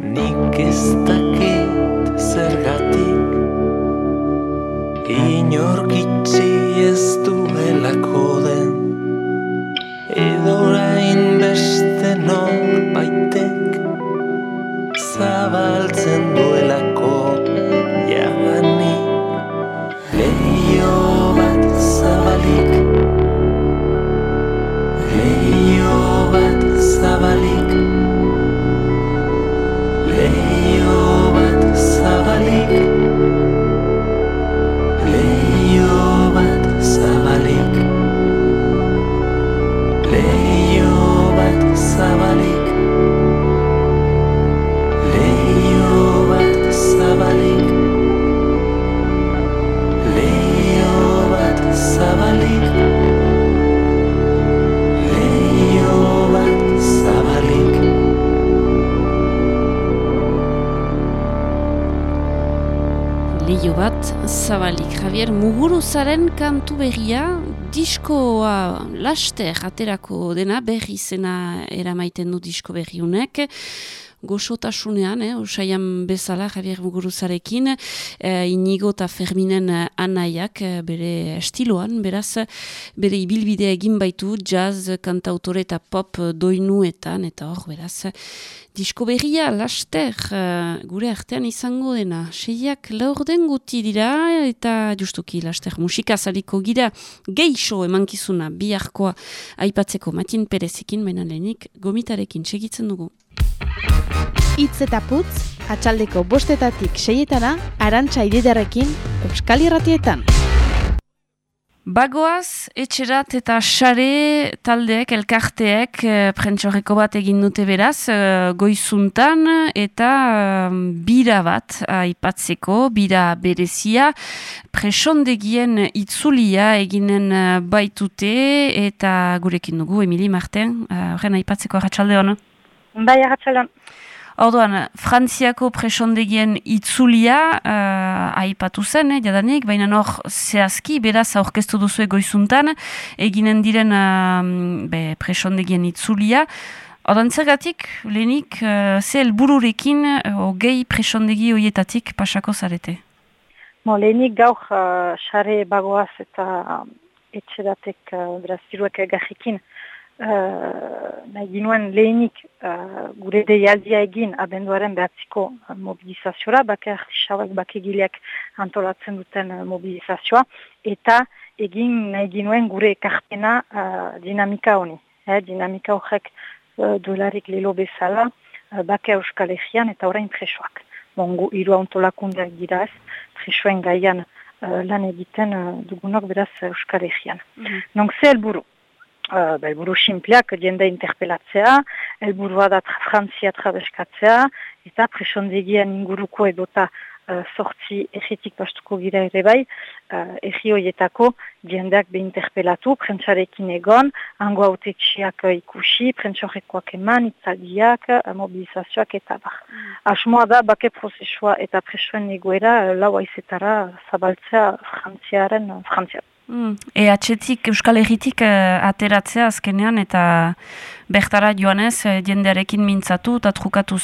Nik ez dakit Javier Muguruzaren kantu berria, diskoa laster aterako dena, berri zena eramaiten du disko berriunek, goxotasunean, eh, usaian bezala Javier Muguruzarekin, eh, inigo eta Ferminen eh, anaiak eh, bere estiloan, beraz, bere ibilbidea egin baitu, jazz, kantautore eta pop doinuetan, eta hor, beraz, disko berria laster eh, gure artean izango dena. Seiak laurden guti dira, eta justuki laster musika zaliko gira, geixo emankizuna biharkoa aipatzeko Matin Perezekin, baina lehenik gomitarekin segitzen dugu. Itz eta putz, atxaldeko bostetatik seietana, arantxa ididarekin, Euskal Irratietan. Bagoaz, etxerat eta xare taldeek, elkarteek, eh, prentxorreko bat egin dute beraz, eh, goizuntan eta eh, bira bat aipatzeko, bira berezia, presondegien itzulia eginen baitute eta gurekin dugu, Emili Marten, horren aipatzeko arratsalde hona. Bai, arratsaldeon. Orduan, Frantziako presondegien itzulia uh, aipatu zen, eh, jadanik, baina hor zehazki, beraz aurkeztu duzu egoizuntan, eginen diren uh, be, presondegien itzulia. Odan zergatik, lehenik, uh, ze helbururekin uh, gehi presondegi hoietatik pasako zarete? Mo, lehenik gaur uh, xare bagoaz eta etxedatek uh, beraz ziruek egarrikin uh, nahi ginuen lehenik uh, gure deialdia egin abenduaren behatziko uh, mobilizaziora, baker xauek bakegileak antolatzen duten uh, mobilizazioa, eta egin nahi ginuen gure ekarpena uh, dinamika honi. Eh, dinamika horrek uh, dolarik lelo bezala, uh, bake euskal egian eta orain presoak. Bongo, iru antolakundeak dira ez, presoen gaian uh, lan egiten uh, dugunok beraz euskal egian. Mm -hmm. Nonk ze helburu? Uh, helburu simpleak jende interpelatzea, helburua da tra frantzia trabeskatzea, eta presondegian inguruko edota uh, sortzi egitik pastuko gira ere bai, uh, egi hoietako jendeak interpelatu, prentsarekin egon, hango autetxiak ikusi, prentsorekoak eman, itzaldiak, uh, mobilizazioak eta bar. Mm. Asmoa da, bake prozesua eta presoen egoera, uh, lau aizetara zabaltzea frantziaren, uh, frantziaren. Mm. E atxetik, Euskal Herritik uh, ateratzea azkenean eta bertara joanez uh, jendearekin mintzatu eta trukatuz.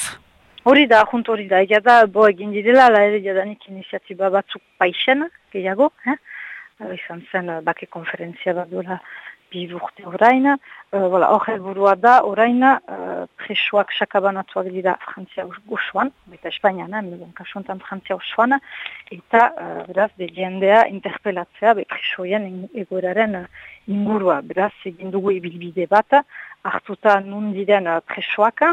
Hori da, junt hori da, egia da, bo egin direla, la ere jadanik iniziatiba batzuk paixen, gehiago, eh? izan zen bake konferentzia bat duela bi urte oraina, uh, hor helburua da oraina uh, presoak sakabanatuak dira Frantzia usuan, eta Espainian, eh, kasuntan Frantzia usuan, eta uh, beraz, de jendea interpelatzea be presoien egoeraren uh, ingurua, beraz, egin dugu ibilbide bat, hartuta nun diren uh, presoak,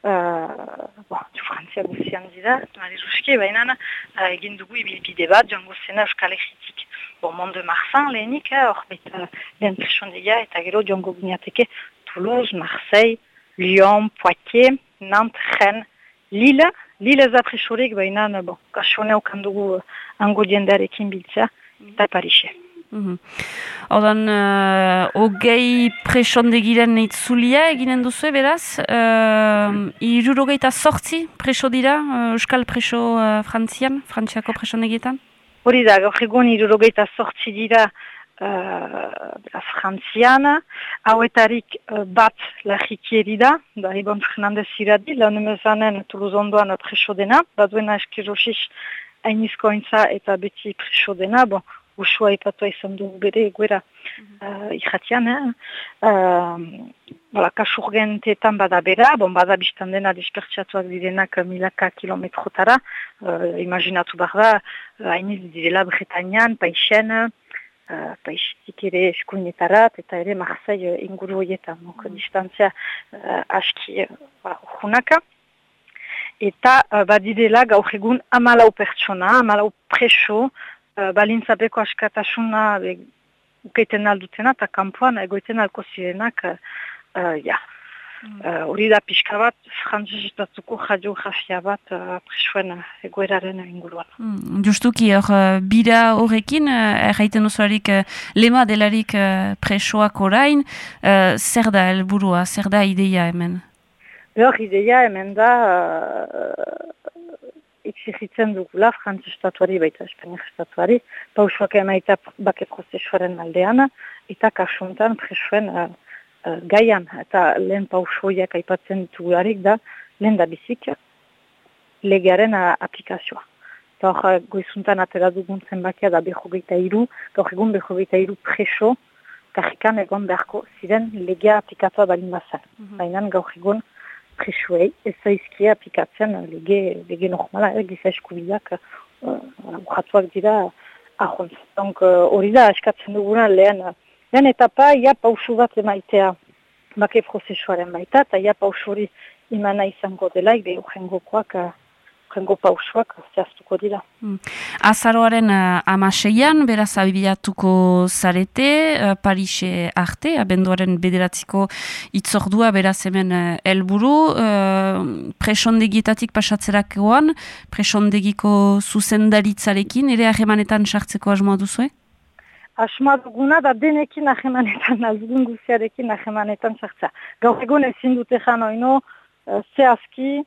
Uh, bon, Frantzia guzian dira, Marizuski, baina uh, egin dugu ibilbide bat, joango zena Euskal Egitik. Bon, Monde Marzan lehenik, hor eh, beta lehen presondeia, eta gero joango gineateke Toulouse, Marseille, Lyon, Poitiers, Nantes, Rennes, Lille, Lille ez da presorik, baina, bon, kasone dugu ango diendarekin biltzea, eta Parise. Mm Odan, uh, ogei presondegiren itzulia eginen duzu, beraz? Uh, Irurogeita sortzi preso dira, uh, Euskal preso uh, frantzian, frantziako presondegietan? Hori da, gaur egun irurogeita sortzi dira uh, frantzian, hauetarik uh, bat lahikieri da, da Ibon Fernandez iradi, lan emezanen Toulouse-ondoan preso dena, baduena eskirosiz hainizko eta beti preso dena, bon, usua ipatua izan du bere eguera mm -hmm. uh, ikatian, eh? uh, kasurgentetan bada bera, bon, bada biztan dena dispertsiatuak direnak milaka kilometrotara, uh, imaginatu behar da, hainiz uh, direla Bretañan, Paixen, uh, Paixetik ere eskuinetarat, eta ere Marseille inguru horietan, mm -hmm. distantzia uh, aski uh, Eta uh, badirela gaur egun amalau pertsona, amalau preso, uh, balintzapeko askatasuna ukeiten aldutena eta kanpoan egoiten alko zirenak, uh, ja. Mm. Hori da pixka bat, frantzizitatuko radiografia bat uh, presuen egoeraren inguruan. Mm, justuki, hor, bira horrekin, erraiten osoarik lema delarik presoak orain, zer da helburua, zer da ideia hemen? Hor, ideia hemen da, exigitzen dugula Frantz estatuari baita Espainiak estatuari, pausuak emaita bake prozesuaren aldean, eta kasuntan presuen uh, uh, gaian, eta lehen pausoiak aipatzen ditugularik da, lehen da bizik, legearen uh, aplikazioa. Eta hor, goizuntan atera dugun zenbakia da behogeita iru, gaur egun behogeita iru preso, karrikan egon beharko ziren legea aplikazioa balin bazan. Mm -hmm. Baina gaur egun, presuei, ez zaizkia aplikatzen lege, lege normala, eh, giza eskubideak uh, dira ahontz. Donc hori uh, da, eskatzen duguna lehen, lehen etapa, ia pausu bat emaitea bake prozesuaren baita, eta ia pausu hori imana izango dela, ibe urrengokoak uh, jengo pausuak zehaztuko dira. Hmm. Azaroaren uh, amaseian, beraz abiatuko zarete, uh, Parise arte, abenduaren bederatziko itzordua, beraz hemen uh, elburu, uh, presondegietatik pasatzerak egoan, presondegiko zuzendaritzarekin, ere ahemanetan sartzeko asmoa duzue? Asmoa duguna da denekin ahemanetan, aldugun guziarekin ahemanetan sartza. Gaur egun ezin dute janoino, uh, zehazki,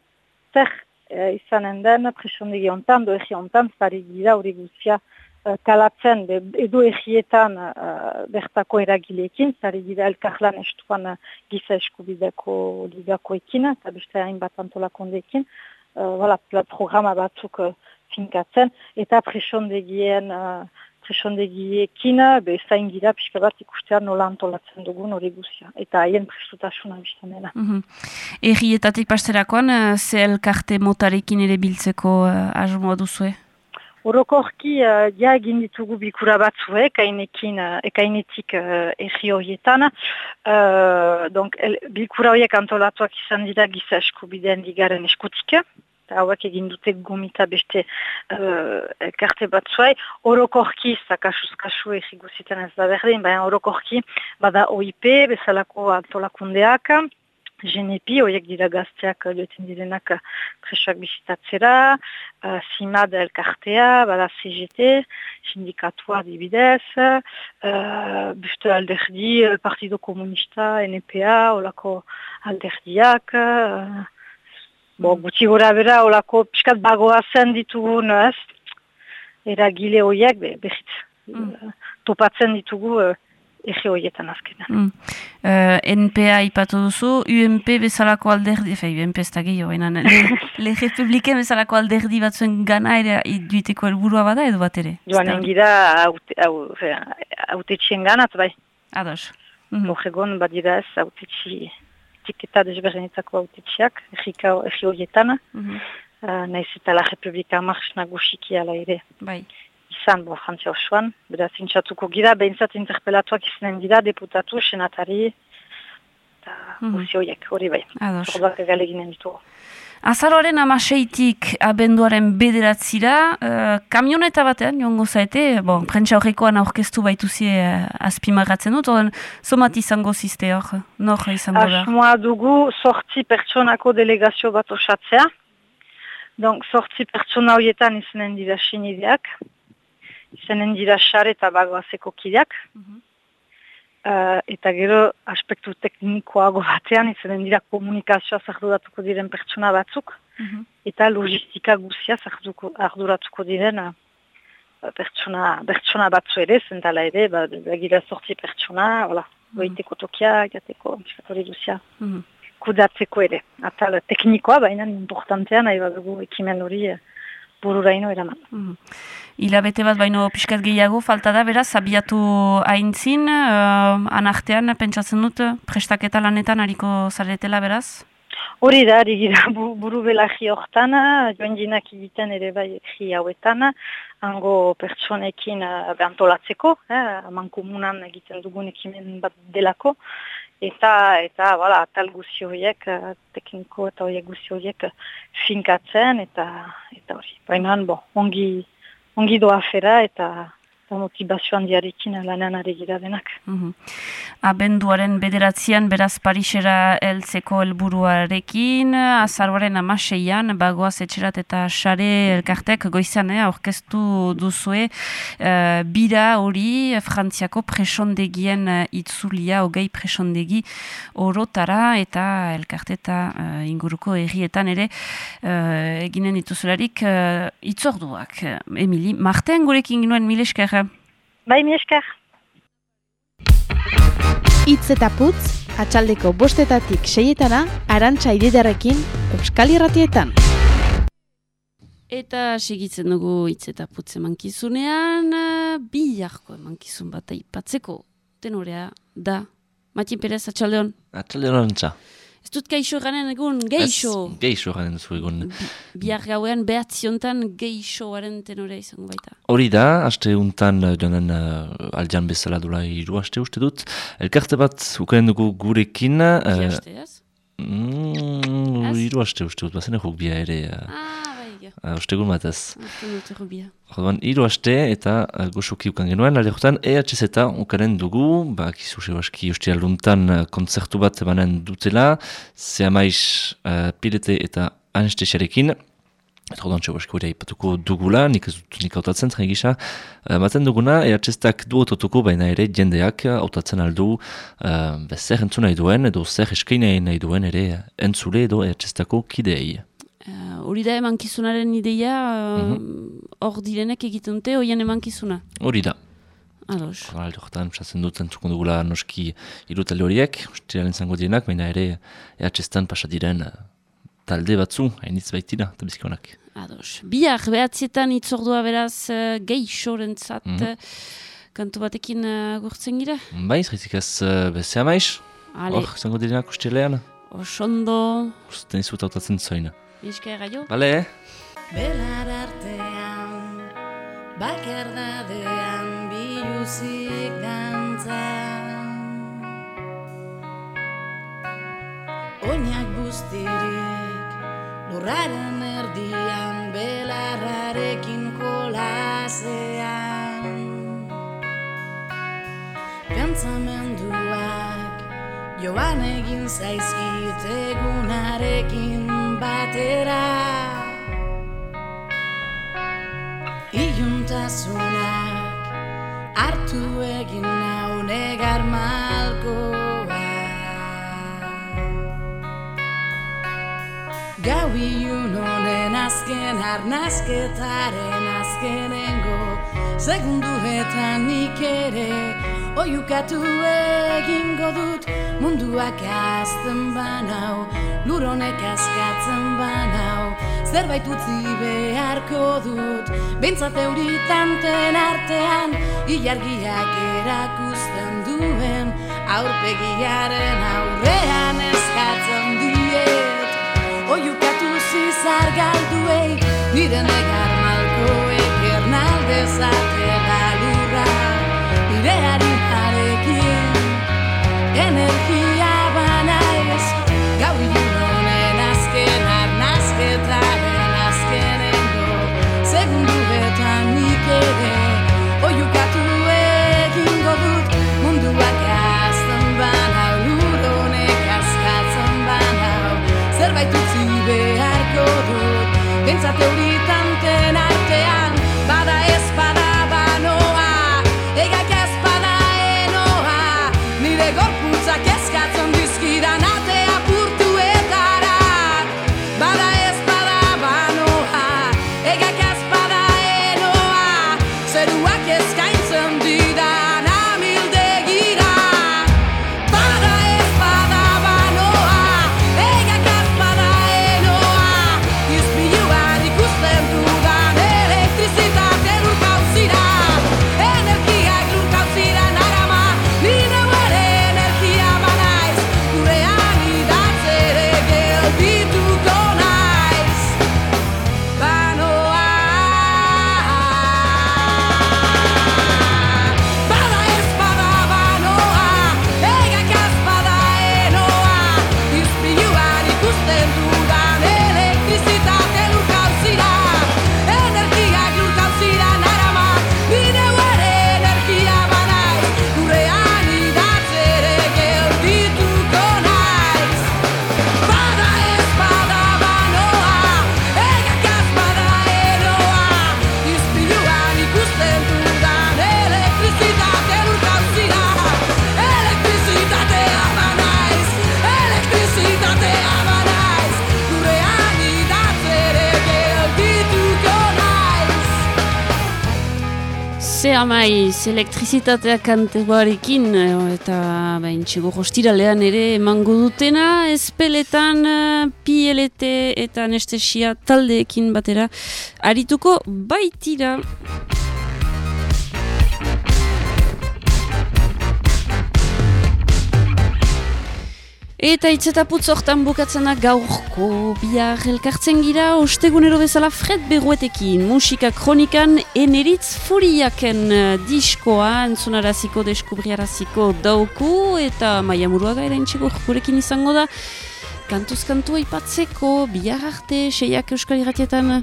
zer e, izanen den presondegi ontan, doegi ontan, zari gira hori guzia uh, kalatzen be, edo egietan uh, bertako eragileekin, zari dira elkarlan estuan uh, giza eskubideko ligakoekin, eta beste hainbat antolakondeekin, uh, voilà, programa batzuk uh, finkatzen, eta presondegien uh, presondegiekin, be zain gira pixka bat ikustean nola antolatzen dugun hori guzia, eta haien prestutasuna biztan dela. Mm -hmm. Errietatik pasterakoan, uh, ze elkarte motarekin ere biltzeko uh, asmoa duzue? Orokorki, uh, ja egin ditugu bikura batzu, eh, ekainekin, uh, ekainetik uh, erri horietan. Uh, donc, el, bikura horiek antolatuak izan dira giza eskubideen digaren eskutik. Hauek egin dute gomita beste uh, karte batzuai. Orokorki, zakasuz kasu erri guzietan ez da berdin, baina orokorki, bada OIP, bezalako antolakundeak, Genepi, horiek dira gazteak joeten direnak presoak bizitatzera, uh, CIMAD elkartea, bada CGT, sindikatua dibidez, uh, beste alderdi, Partido Komunista, NPA, olako alderdiak, uh, bo, gutxi gora bera, olako piskat bagoa zen ditugu, ez? Eragile horiek, be, behit, mm. topatzen ditugu, uh, ege horietan azkenan. Mm. Uh, NPA ipatu duzu, UMP bezalako alderdi, efe, UMP ez da gehiago, le, le Republiken bezalako alderdi batzuen gana ere duiteko helburua bada edo bat ere? Joan engira haute txien ganat, bai. Ados. Mm -hmm. Horregon, badira ez, haute txi, etiketa desberdinetako haute txiak, ege horietan, mm -hmm. uh, nahiz eta la Republika marx nagusiki ala ere. Bai izan, bo, jantzia osoan, beraz intxatuko gira, behintzat interpelatuak izanen dira, deputatu, senatari, eta mm -hmm. hori bai. Ados. Ginen ditugu. Azaroaren amaseitik abenduaren bederatzira, uh, kamioneta batean, joango zaite, bon, prentsa horrekoan aurkeztu baituzie uh, azpimagatzen dut, oren, somat izango ziste hor, nor izango da? Asmoa dugu sortzi pertsonako delegazio bat osatzea, donc sortzi pertsona horietan izanen dira sinideak, izanen dira xare eta bagoazeko kideak. Uh, eta gero aspektu teknikoago batean izanen dira komunikazioa zarduratuko diren pertsona batzuk. Eta logistika guzia zarduratuko diren uh, pertsona, pertsona batzu ere, zentala ere, ba, gira sortzi pertsona, hola, goiteko tokia, gateko, hori guzia. Kudatzeko ere. Eta teknikoa, baina importantean, nahi badugu ekimen hori bururaino eraman. Mm. Ilabete bat baino pixkat gehiago, falta da, beraz, abiatu haintzin, uh, anartean, pentsatzen dut, prestaketa lanetan hariko zaretela, beraz? Hori da, hori gira buru belagi horretan, joan jinak egiten ere bai egi hauetan, hango pertsonekin uh, behantolatzeko, eh, mankomunan egiten dugun ekimen bat delako, eta eta voilà tal guzi horiek uh, tekniko eta horiek guzi horiek finkatzen eta eta hori. Baina bo ongi ongi doa fera eta motivazio handiarekin lanean ari gira denak. Mm Abenduaren bederatzean beraz Parisera heltzeko helburuarekin, azaroaren amaseian, bagoaz etxerat eta sare elkartek goizan, eh, aurkeztu duzue, uh, bira hori frantziako presondegien uh, itzulia, hogei presondegi orotara eta elkarte eta uh, inguruko errietan ere uh, eginen dituzularik uh, itzorduak. Emili, Marten gurekin ginoen mileskerra Bai, mi esker. Itz eta putz, atxaldeko bostetatik seietana, arantxa ididarekin, Euskal Irratietan. Eta segitzen dugu itz eta putz emankizunean, biharko emankizun bat aipatzeko tenorea da. Matin Perez, atxaldeon? Atxaldeon arantxa. Ez dut geixo ganen egun, geixo. Geixo ganen zu egun. Bihar gauean behatziontan geixoaren tenorea izango baita. Hori da, aste untan eh, joanen uh, aldean bezala dula iru aste uste dut. Elkarte bat ukaren dugu gurekin. Uh, aste, ez? Mm, iru aste uste dut, bazen eguk bia ere. Uh, ah, Uh, Ostegun batez. Orduan, hiru aste eta uh, goxoki ukan genuen, alde jotan, EHZ eta ukaren dugu, ba, kizu sebaski ostia luntan uh, konzertu bat emanen dutela, zea maiz uh, pilete eta anestesiarekin, eta orduan sebaski hori aipatuko dugula, nik ez dut nik autatzen zen egisa, uh, maten duguna, EHZ-tak du ototuko, baina ere jendeak autatzen aldu, uh, zer entzu nahi duen, edo zer eskainei nahi duen ere entzule edo EHZ-tako kideei hori da emankizunaren ideia, uh, hor direnek egiten dute, hoien emankizuna. Hori da. Ados. Alde horretan, esatzen dut, entzukon dugula noski hiru talde horiek, ustiralen zango dienak, baina ere ehatxestan pasadiren uh, talde batzu, hainitz baitira, eta bizikonak. Ados. Biak, behatzietan itzordua beraz uh, geixorentzat Mhm. uh, kantu batekin uh, gurtzen gira. Bai, zaizik ez uh, bezea maiz, hor, zango dienak ustelean, Osondo, usten izut hautatzen zoina. Iska eraio. Bale, eh? Belar artean, bakerdadean biluzik dantza Oinak guztirik, lurraren erdian, belarrarekin jolasean Pentsamenduak, joan egin zaizkit egunarekin batera. Iuntasunak hartu egin nau negar malkoa. Gau ilun honen azken arnazketaren azkenengo Segunduetan nik ere Oiukatu egingo dut munduak azten banau Lur honek askatzen banau. Zerbait utzi beharko dut Bintzat euritanten artean Ilargiak erakusten duen Aurpegiaren aurrean eskatzen diet. Oiukatu zizar galduei Nire negar malkoek ernalde zatela lurra. Nire harinarekin Energia banaiz Gau ilun honen azken arnazketaren azkenengo Segunduetan nik ere Oiukatu egingo dut Munduak azten banau Lur honek askatzen banau. Zerbait utzi beharko dut Bentsat euritanten artean Amaiz elektrizitatea kantegoarekin eh, eta bain txego hostiralean ere emango dutena espeletan eh, PLT eta anestesia taldeekin batera arituko baitira. Eta hitz eta putz hortan bukatzen da gaurko bihar elkartzen gira ostegunero bezala Fred Berruetekin musika kronikan eneritz furiaken eh, diskoa entzunaraziko deskubriaraziko dauku eta maia muruaga eraintxeko gurekin izango da kantuz kantua ipatzeko bihar arte seiak euskal irratietan.